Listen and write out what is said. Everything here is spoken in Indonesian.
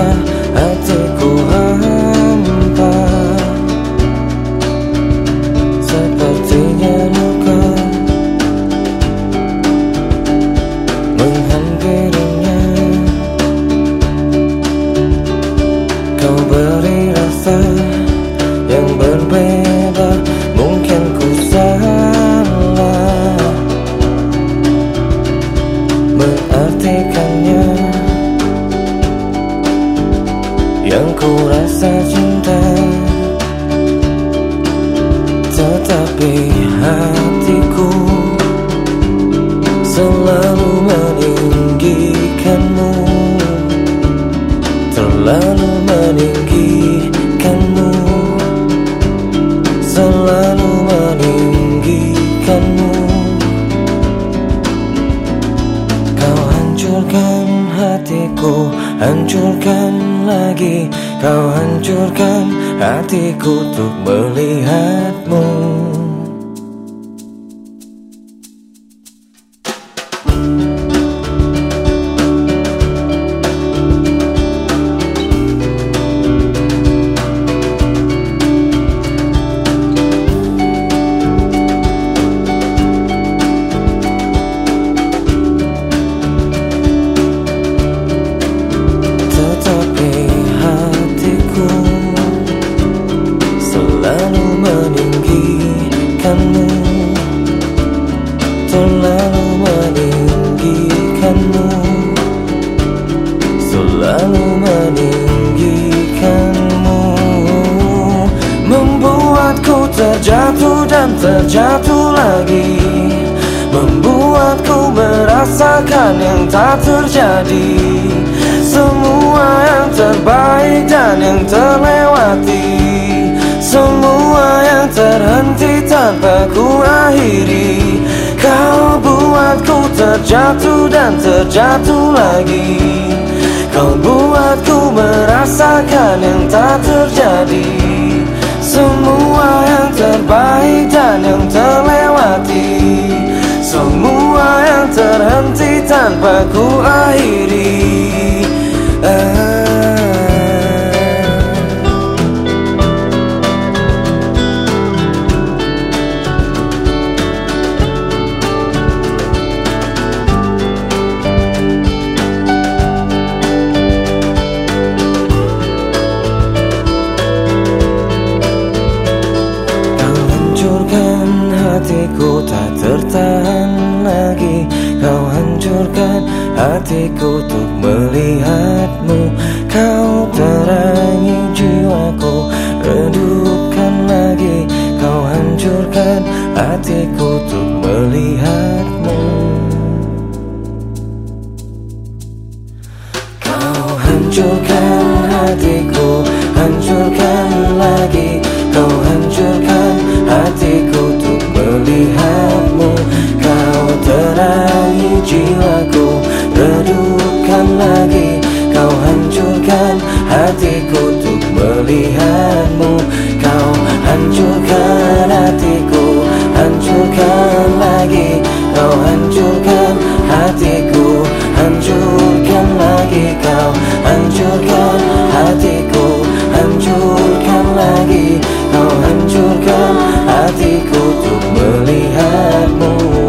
가 ku rasa cinta Tetapi hatiku Selalu meninggikanmu Terlalu meninggikanmu Selalu meninggikanmu. Kau hancurkan hatiku Hancurkan lagi Kau hancurkan hatiku Untuk melihatmu Selalu meninggikanmu. Membuatku terjatuh dan terjatuh lagi. Membuatku merasakan yang tak terjadi. Semua yang terbaik dan yang terlewati. Semua yang terhenti tanpa ku akhiri. Kau buatku terjatuh dan terjatuh lagi Kau buatku merasakan yang tak terjadi. Semua yang terbaik dan yang terlewati. Semua yang terhenti tanpa ku akhiri. Ah. Hatiku untuk melihatmu. Kau terangi jiwaku redupkan lagi. Kau hancurkan hatiku untuk melihatmu. Kau hancurkan hatiku, hancurkan lagi. Kau hancurkan hatiku untuk melihatmu. Kau terangi jiwaku, kelebihanmu Kau hancurkan hatiku Hancurkan lagi Kau hancurkan hatiku Hancurkan lagi Kau hancurkan hatiku Hancurkan lagi Kau hancurkan hatiku Untuk melihatmu